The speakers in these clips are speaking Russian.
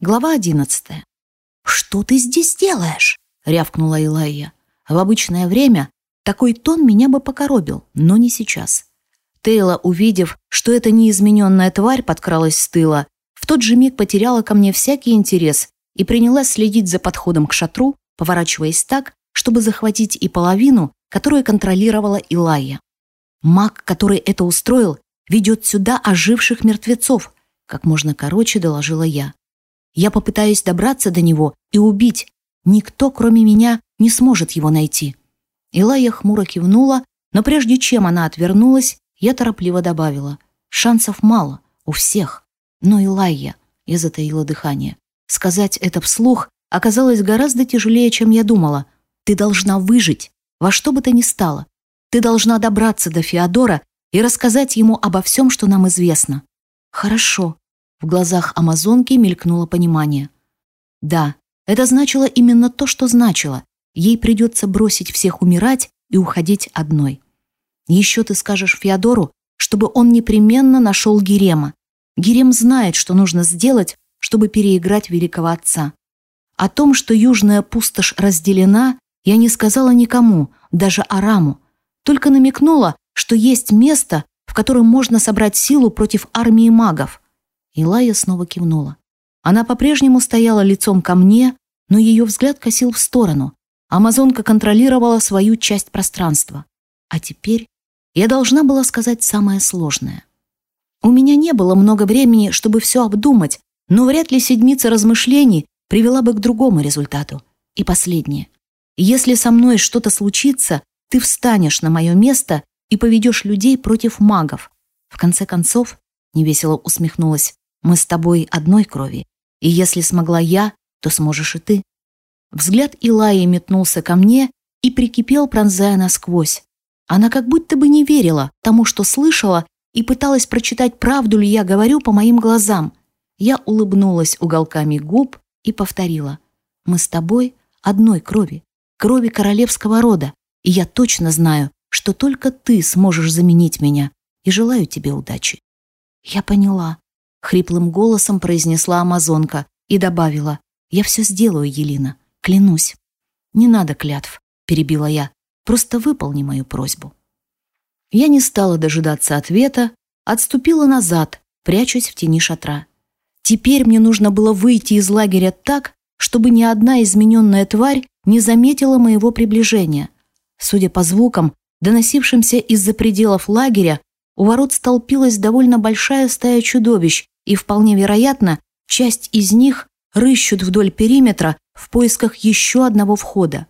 Глава одиннадцатая. «Что ты здесь делаешь?» — рявкнула Илайя. В обычное время такой тон меня бы покоробил, но не сейчас. Тейла, увидев, что эта неизмененная тварь подкралась с тыла, в тот же миг потеряла ко мне всякий интерес и принялась следить за подходом к шатру, поворачиваясь так, чтобы захватить и половину, которую контролировала Илайя. Маг, который это устроил, ведет сюда оживших мертвецов, как можно короче доложила я. Я попытаюсь добраться до него и убить. Никто, кроме меня, не сможет его найти». Илая хмуро кивнула, но прежде чем она отвернулась, я торопливо добавила. «Шансов мало, у всех. Но Илайя...» Я затаила дыхание. Сказать это вслух оказалось гораздо тяжелее, чем я думала. «Ты должна выжить, во что бы то ни стало. Ты должна добраться до Феодора и рассказать ему обо всем, что нам известно». «Хорошо», в глазах амазонки мелькнуло понимание. Да, это значило именно то, что значило. Ей придется бросить всех умирать и уходить одной. Еще ты скажешь Феодору, чтобы он непременно нашел Герема. Герем знает, что нужно сделать, чтобы переиграть великого отца. О том, что южная пустошь разделена, я не сказала никому, даже Араму, только намекнула, что есть место, в котором можно собрать силу против армии магов. Илая снова кивнула. Она по-прежнему стояла лицом ко мне, но ее взгляд косил в сторону. Амазонка контролировала свою часть пространства. А теперь я должна была сказать самое сложное. У меня не было много времени, чтобы все обдумать, но вряд ли седмица размышлений привела бы к другому результату. И последнее. Если со мной что-то случится, ты встанешь на мое место и поведешь людей против магов. В конце концов, невесело усмехнулась, мы с тобой одной крови, и если смогла я, то сможешь и ты». Взгляд Илаи метнулся ко мне и прикипел, пронзая насквозь. Она как будто бы не верила тому, что слышала, и пыталась прочитать, правду ли я говорю по моим глазам. Я улыбнулась уголками губ и повторила. «Мы с тобой одной крови, крови королевского рода, и я точно знаю, что только ты сможешь заменить меня, и желаю тебе удачи». «Я поняла», Хриплым голосом произнесла амазонка и добавила, «Я все сделаю, Елена, клянусь». «Не надо клятв», — перебила я, «просто выполни мою просьбу». Я не стала дожидаться ответа, отступила назад, прячусь в тени шатра. Теперь мне нужно было выйти из лагеря так, чтобы ни одна измененная тварь не заметила моего приближения. Судя по звукам, доносившимся из-за пределов лагеря, у ворот столпилась довольно большая стая чудовищ, и вполне вероятно, часть из них рыщут вдоль периметра в поисках еще одного входа.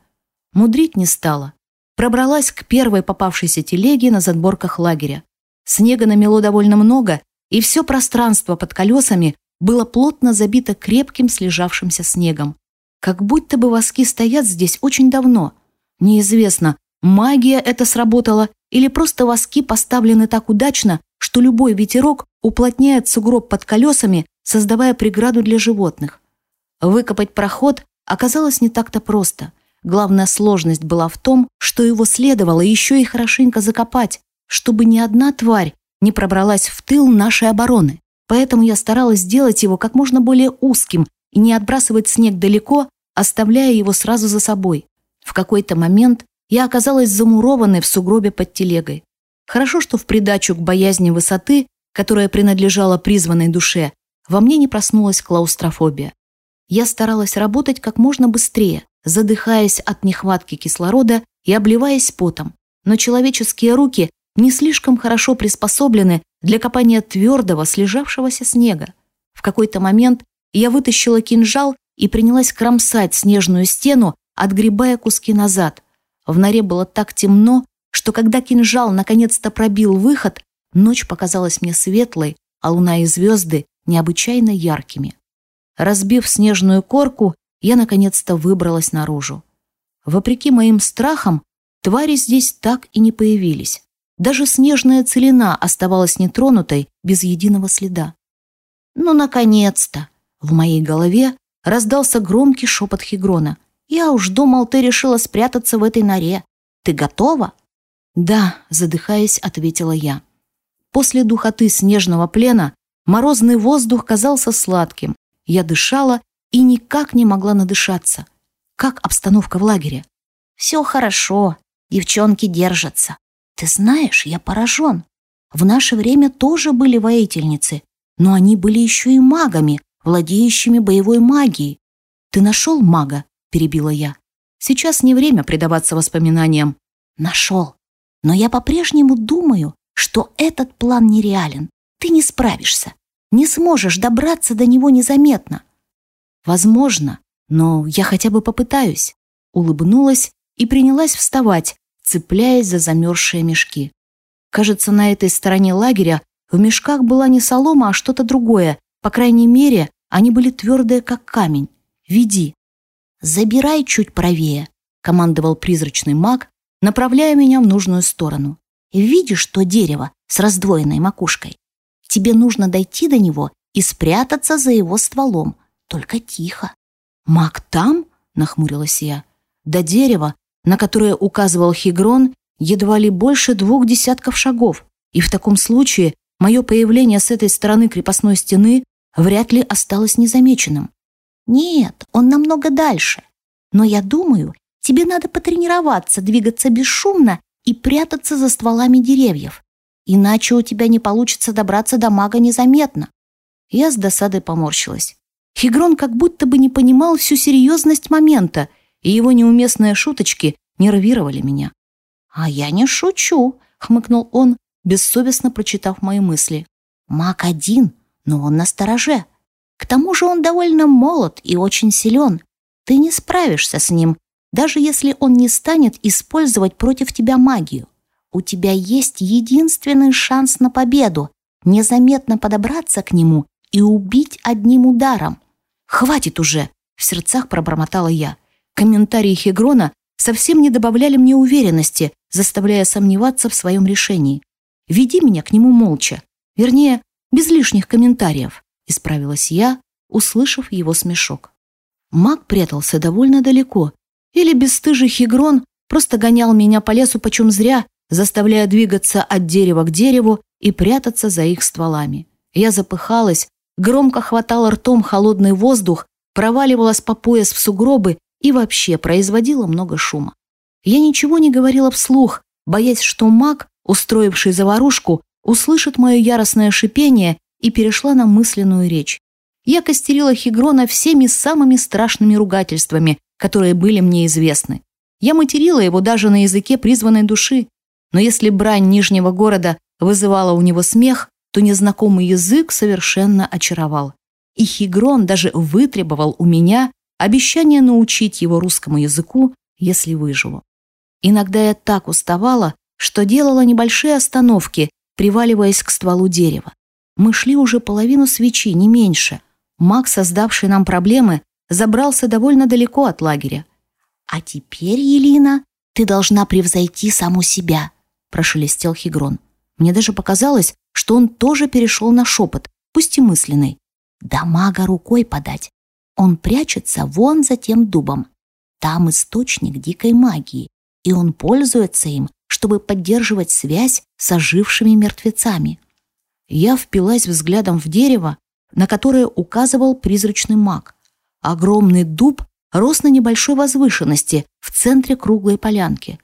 Мудрить не стала. Пробралась к первой попавшейся телеге на задборках лагеря. Снега намело довольно много, и все пространство под колесами было плотно забито крепким слежавшимся снегом. Как будто бы воски стоят здесь очень давно. Неизвестно, магия это сработала или просто воски поставлены так удачно, что любой ветерок уплотняет сугроб под колесами, создавая преграду для животных. Выкопать проход оказалось не так-то просто. Главная сложность была в том, что его следовало еще и хорошенько закопать, чтобы ни одна тварь не пробралась в тыл нашей обороны. Поэтому я старалась сделать его как можно более узким и не отбрасывать снег далеко, оставляя его сразу за собой. В какой-то момент я оказалась замурованной в сугробе под телегой. Хорошо, что в придачу к боязни высоты, которая принадлежала призванной душе, во мне не проснулась клаустрофобия. Я старалась работать как можно быстрее, задыхаясь от нехватки кислорода и обливаясь потом, но человеческие руки не слишком хорошо приспособлены для копания твердого, слежавшегося снега. В какой-то момент я вытащила кинжал и принялась кромсать снежную стену, отгребая куски назад – в норе было так темно, что когда кинжал наконец-то пробил выход, ночь показалась мне светлой, а луна и звезды необычайно яркими. Разбив снежную корку, я наконец-то выбралась наружу. Вопреки моим страхам, твари здесь так и не появились. Даже снежная целина оставалась нетронутой, без единого следа. «Ну, наконец-то!» В моей голове раздался громкий шепот Хигрона. Я уж думал, ты решила спрятаться в этой норе. Ты готова?» «Да», — задыхаясь, ответила я. После духоты снежного плена морозный воздух казался сладким, Я дышала и никак не могла надышаться. Как обстановка в лагере? Все хорошо, девчонки держатся. Ты знаешь, я поражен. В наше время тоже были воительницы, но они были еще и магами, владеющими боевой магией. Ты нашел мага? Перебила я. Сейчас не время предаваться воспоминаниям. Нашел. Но я по-прежнему думаю, что этот план нереален. Ты не справишься. Не сможешь добраться до него незаметно. Возможно, но я хотя бы попытаюсь. Улыбнулась и принялась вставать, цепляясь за замерзшие мешки. Кажется, на этой стороне лагеря в мешках была не солома, а что-то другое. По крайней мере, они были твердые, как камень. Веди. «Забирай чуть правее», — командовал призрачный маг, направляя меня в нужную сторону. «Видишь то дерево с раздвоенной макушкой? Тебе нужно дойти до него и спрятаться за его стволом, только тихо». «Маг там?» — нахмурилась я. До дерева, на которое указывал Хигрон, едва ли больше двух десятков шагов, и в таком случае мое появление с этой стороны крепостной стены вряд ли осталось незамеченным. «Нет, он намного дальше. Но я думаю, тебе надо потренироваться, двигаться бесшумно и прятаться за стволами деревьев. Иначе у тебя не получится добраться до мага незаметно». Я с досадой поморщилась. Хигрон как будто бы не понимал всю серьезность момента, и его неуместные шуточки нервировали меня. «А я не шучу», — хмыкнул он, бессовестно прочитав мои мысли. «Маг один, но он на стороже. К тому же он довольно молод и очень силен. Ты не справишься с ним, даже если он не станет использовать против тебя магию. У тебя есть единственный шанс на победу — незаметно подобраться к нему и убить одним ударом. «Хватит уже!» — в сердцах пробормотала я. Комментарии Хигрона совсем не добавляли мне уверенности, заставляя сомневаться в своем решении. «Веди меня к нему молча. Вернее, без лишних комментариев исправилась я, услышав его смешок. Маг прятался довольно далеко, или бесстыжий хигрон просто гонял меня по лесу почем зря, заставляя двигаться от дерева к дереву и прятаться за их стволами. Я запыхалась, громко хватала ртом холодный воздух, проваливалась по пояс в сугробы и вообще производила много шума. Я ничего не говорила вслух, боясь, что маг, устроивший заварушку, услышит мое яростное шипение и перешла на мысленную речь. Я костерила Хигрона всеми самыми страшными ругательствами, которые были мне известны. Я материла его даже на языке призванной души. Но если брань Нижнего города вызывала у него смех, то незнакомый язык совершенно очаровал. И Хигрон даже вытребовал у меня обещание научить его русскому языку, если выживу. Иногда я так уставала, что делала небольшие остановки, приваливаясь к стволу дерева. Мы шли уже половину свечи, не меньше. Маг, создавший нам проблемы, забрался довольно далеко от лагеря. «А теперь, Елина, ты должна превзойти саму себя», — прошелестел Хигрон. Мне даже показалось, что он тоже перешел на шепот, пусть и мысленный. «Да мага рукой подать. Он прячется вон за тем дубом. Там источник дикой магии, и он пользуется им, чтобы поддерживать связь с ожившими мертвецами. Я впилась взглядом в дерево, на которое указывал призрачный маг. Огромный дуб рос на небольшой возвышенности в центре круглой полянки.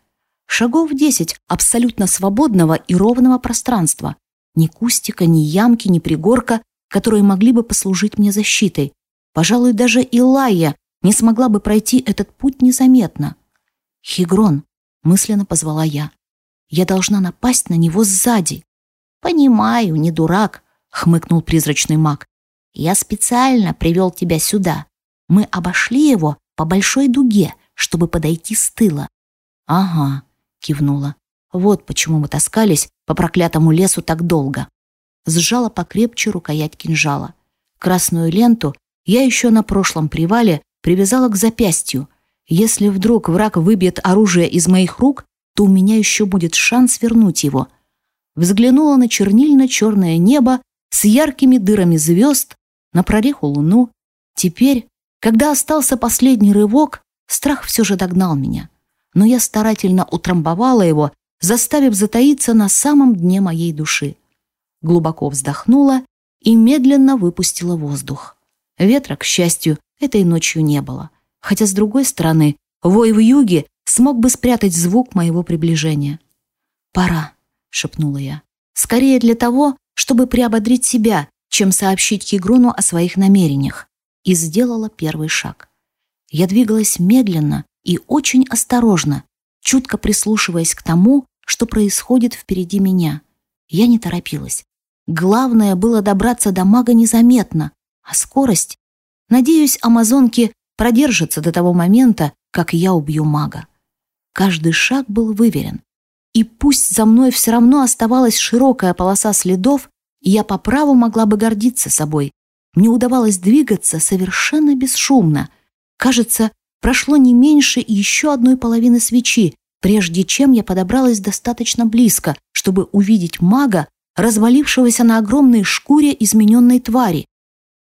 Шагов десять абсолютно свободного и ровного пространства. Ни кустика, ни ямки, ни пригорка, которые могли бы послужить мне защитой. Пожалуй, даже Илая не смогла бы пройти этот путь незаметно. «Хигрон», — мысленно позвала я, — «я должна напасть на него сзади». «Понимаю, не дурак», — хмыкнул призрачный маг. «Я специально привел тебя сюда. Мы обошли его по большой дуге, чтобы подойти с тыла». «Ага», — кивнула. «Вот почему мы таскались по проклятому лесу так долго». Сжала покрепче рукоять кинжала. Красную ленту я еще на прошлом привале привязала к запястью. Если вдруг враг выбьет оружие из моих рук, то у меня еще будет шанс вернуть его — взглянула на чернильно-черное небо с яркими дырами звезд, на прореху луну. Теперь, когда остался последний рывок, страх все же догнал меня. Но я старательно утрамбовала его, заставив затаиться на самом дне моей души. Глубоко вздохнула и медленно выпустила воздух. Ветра, к счастью, этой ночью не было. Хотя, с другой стороны, вой в юге смог бы спрятать звук моего приближения. «Пора», — шепнула я. «Скорее для того, чтобы приободрить себя, чем сообщить Кигруну о своих намерениях». И сделала первый шаг. Я двигалась медленно и очень осторожно, чутко прислушиваясь к тому, что происходит впереди меня. Я не торопилась. Главное было добраться до мага незаметно, а скорость... Надеюсь, амазонки продержатся до того момента, как я убью мага. Каждый шаг был выверен. И пусть за мной все равно оставалась широкая полоса следов, я по праву могла бы гордиться собой. Мне удавалось двигаться совершенно бесшумно. Кажется, прошло не меньше еще одной половины свечи, прежде чем я подобралась достаточно близко, чтобы увидеть мага, развалившегося на огромной шкуре измененной твари.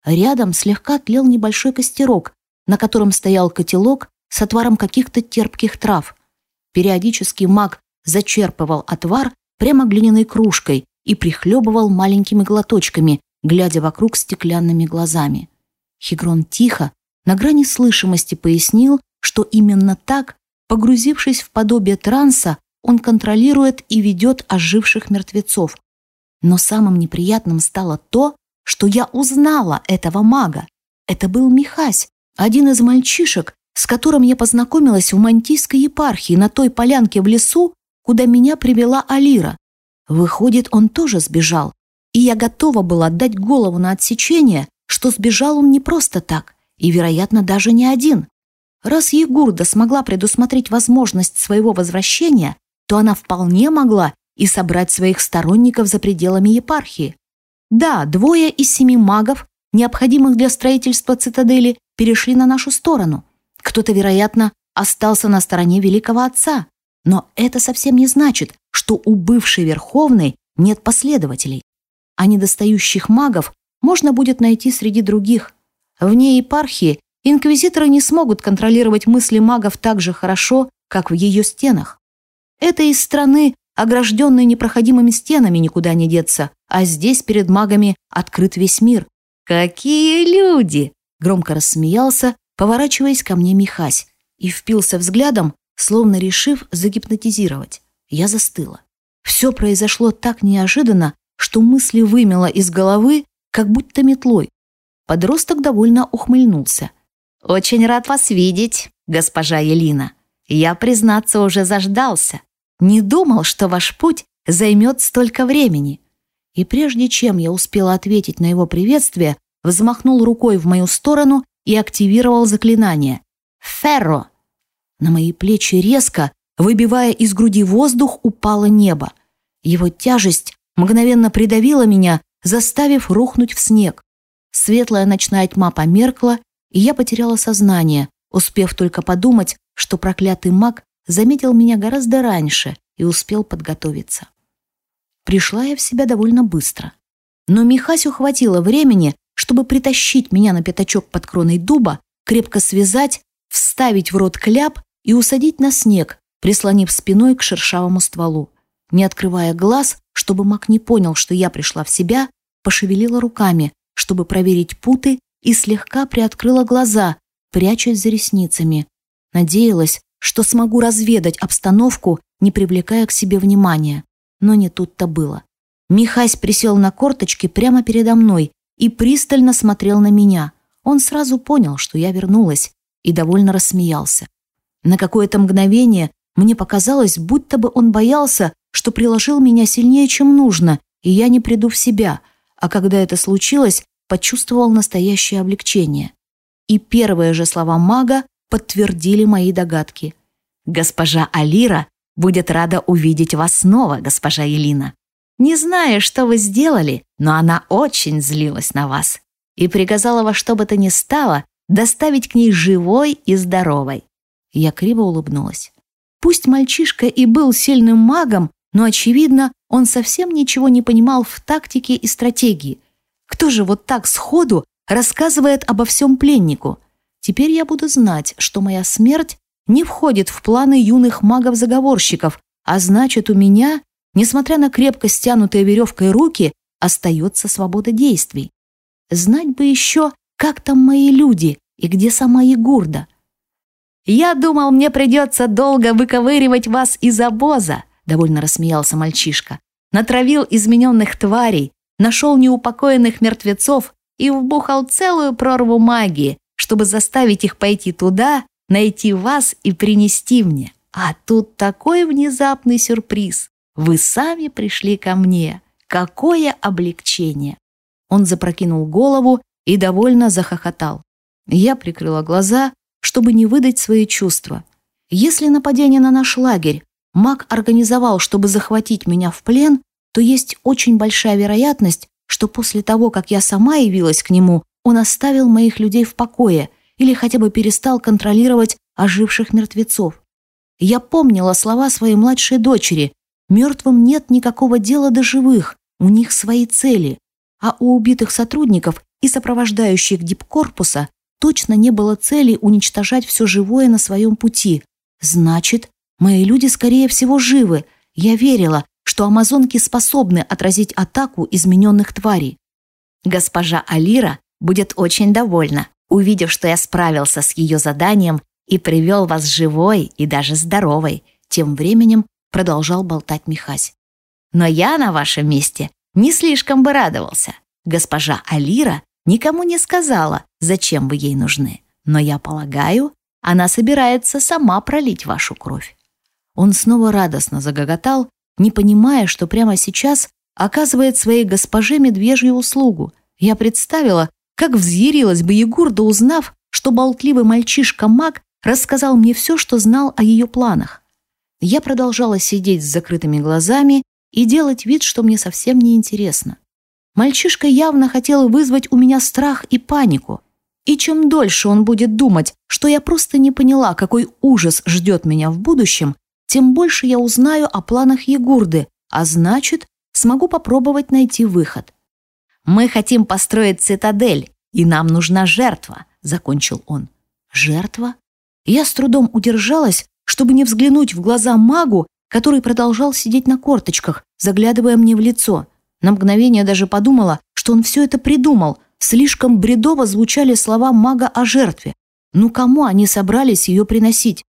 Рядом слегка тлел небольшой костерок, на котором стоял котелок с отваром каких-то терпких трав. Периодически маг зачерпывал отвар прямо глиняной кружкой и прихлебывал маленькими глоточками, глядя вокруг стеклянными глазами. Хигрон тихо, на грани слышимости пояснил, что именно так Погрузившись в подобие транса, он контролирует и ведет оживших мертвецов. Но самым неприятным стало то, что я узнала этого мага. Это был Михась, один из мальчишек, с которым я познакомилась в Мантийской епархии на той полянке в лесу, куда меня привела Алира. Выходит, он тоже сбежал. И я готова была отдать голову на отсечение, что сбежал он не просто так, и, вероятно, даже не один. Раз Егурда смогла предусмотреть возможность своего возвращения, то она вполне могла и собрать своих сторонников за пределами епархии. Да, двое из семи магов, необходимых для строительства цитадели, перешли на нашу сторону. Кто-то, вероятно, остался на стороне великого отца. Но это совсем не значит, что у бывшей Верховной нет последователей. А недостающих магов можно будет найти среди других. Вне епархии Инквизиторы не смогут контролировать мысли магов так же хорошо, как в ее стенах. Это из страны, огражденной непроходимыми стенами, никуда не деться, а здесь перед магами открыт весь мир. «Какие люди!» — громко рассмеялся, поворачиваясь ко мне Михась, и впился взглядом, словно решив загипнотизировать. Я застыла. Все произошло так неожиданно, что мысли вымело из головы, как будто метлой. Подросток довольно ухмыльнулся. «Очень рад вас видеть, госпожа Елина. Я, признаться, уже заждался. Не думал, что ваш путь займет столько времени». И прежде чем я успела ответить на его приветствие, взмахнул рукой в мою сторону и активировал заклинание. «Ферро!» На мои плечи резко, выбивая из груди воздух, упало небо. Его тяжесть мгновенно придавила меня, заставив рухнуть в снег. Светлая ночная тьма померкла, и я потеряла сознание, успев только подумать, что проклятый маг заметил меня гораздо раньше и успел подготовиться. Пришла я в себя довольно быстро. Но Михасю хватило времени, чтобы притащить меня на пятачок под кроной дуба, крепко связать, вставить в рот кляп и усадить на снег, прислонив спиной к шершавому стволу. Не открывая глаз, чтобы маг не понял, что я пришла в себя, пошевелила руками, чтобы проверить путы и слегка приоткрыла глаза, прячась за ресницами. Надеялась, что смогу разведать обстановку, не привлекая к себе внимания. Но не тут-то было. Михась присел на корточки прямо передо мной и пристально смотрел на меня. Он сразу понял, что я вернулась, и довольно рассмеялся. На какое-то мгновение мне показалось, будто бы он боялся, что приложил меня сильнее, чем нужно, и я не приду в себя. А когда это случилось, почувствовал настоящее облегчение. И первые же слова мага подтвердили мои догадки. «Госпожа Алира будет рада увидеть вас снова, госпожа Елина. Не знаю, что вы сделали, но она очень злилась на вас и приказала во что бы то ни стало доставить к ней живой и здоровой». Я криво улыбнулась. Пусть мальчишка и был сильным магом, но, очевидно, он совсем ничего не понимал в тактике и стратегии, кто же вот так сходу рассказывает обо всем пленнику? Теперь я буду знать, что моя смерть не входит в планы юных магов-заговорщиков, а значит, у меня, несмотря на крепко стянутые веревкой руки, остается свобода действий. Знать бы еще, Как там мои люди и где сама Егурда? «Я думал, мне придется долго выковыривать вас из обоза», довольно рассмеялся мальчишка. «Натравил измененных тварей, нашел неупокоенных мертвецов и вбухал целую прорву магии, чтобы заставить их пойти туда, найти вас и принести мне. А тут такой внезапный сюрприз. Вы сами пришли ко мне. Какое облегчение!» Он запрокинул голову и довольно захохотал. Я прикрыла глаза, чтобы не выдать свои чувства. Если нападение на наш лагерь маг организовал, чтобы захватить меня в плен, то есть очень большая вероятность, что после того, как я сама явилась к нему, он оставил моих людей в покое или хотя бы перестал контролировать оживших мертвецов. Я помнила слова своей младшей дочери. Мертвым нет никакого дела до живых, у них свои цели. А у убитых сотрудников и сопровождающих дипкорпуса точно не было цели уничтожать все живое на своем пути. Значит, мои люди, скорее всего, живы. Я верила, что амазонки способны отразить атаку измененных тварей. Госпожа Алира будет очень довольна, увидев, что я справился с ее заданием и привел вас живой и даже здоровой. Тем временем продолжал болтать Михась. Но я на вашем месте не слишком бы радовался. Госпожа Алира никому не сказала, зачем вы ей нужны. Но я полагаю, она собирается сама пролить вашу кровь. Он снова радостно загоготал, не понимая, что прямо сейчас оказывает своей госпоже медвежью услугу. Я представила, как взъярилась бы Егурда, узнав, что болтливый мальчишка-маг рассказал мне все, что знал о ее планах. Я продолжала сидеть с закрытыми глазами и делать вид, что мне совсем не интересно. Мальчишка явно хотел вызвать у меня страх и панику. И чем дольше он будет думать, что я просто не поняла, какой ужас ждет меня в будущем, тем больше я узнаю о планах Егурды, а значит, смогу попробовать найти выход. «Мы хотим построить цитадель, и нам нужна жертва», — закончил он. «Жертва?» Я с трудом удержалась, чтобы не взглянуть в глаза магу, который продолжал сидеть на корточках, заглядывая мне в лицо. На мгновение даже подумала, что он все это придумал. Слишком бредово звучали слова мага о жертве. Ну кому они собрались ее приносить?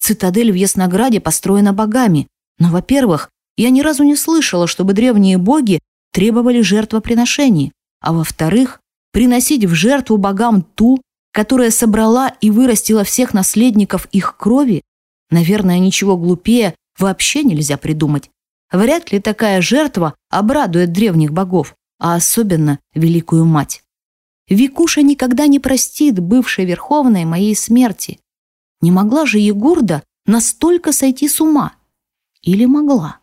Цитадель в Яснограде построена богами. Но, во-первых, я ни разу не слышала, чтобы древние боги требовали жертвоприношений. А во-вторых, приносить в жертву богам ту, которая собрала и вырастила всех наследников их крови, наверное, ничего глупее вообще нельзя придумать. Вряд ли такая жертва обрадует древних богов, а особенно Великую Мать. Викуша никогда не простит бывшей Верховной моей смерти. Не могла же Егурда настолько сойти с ума? Или могла?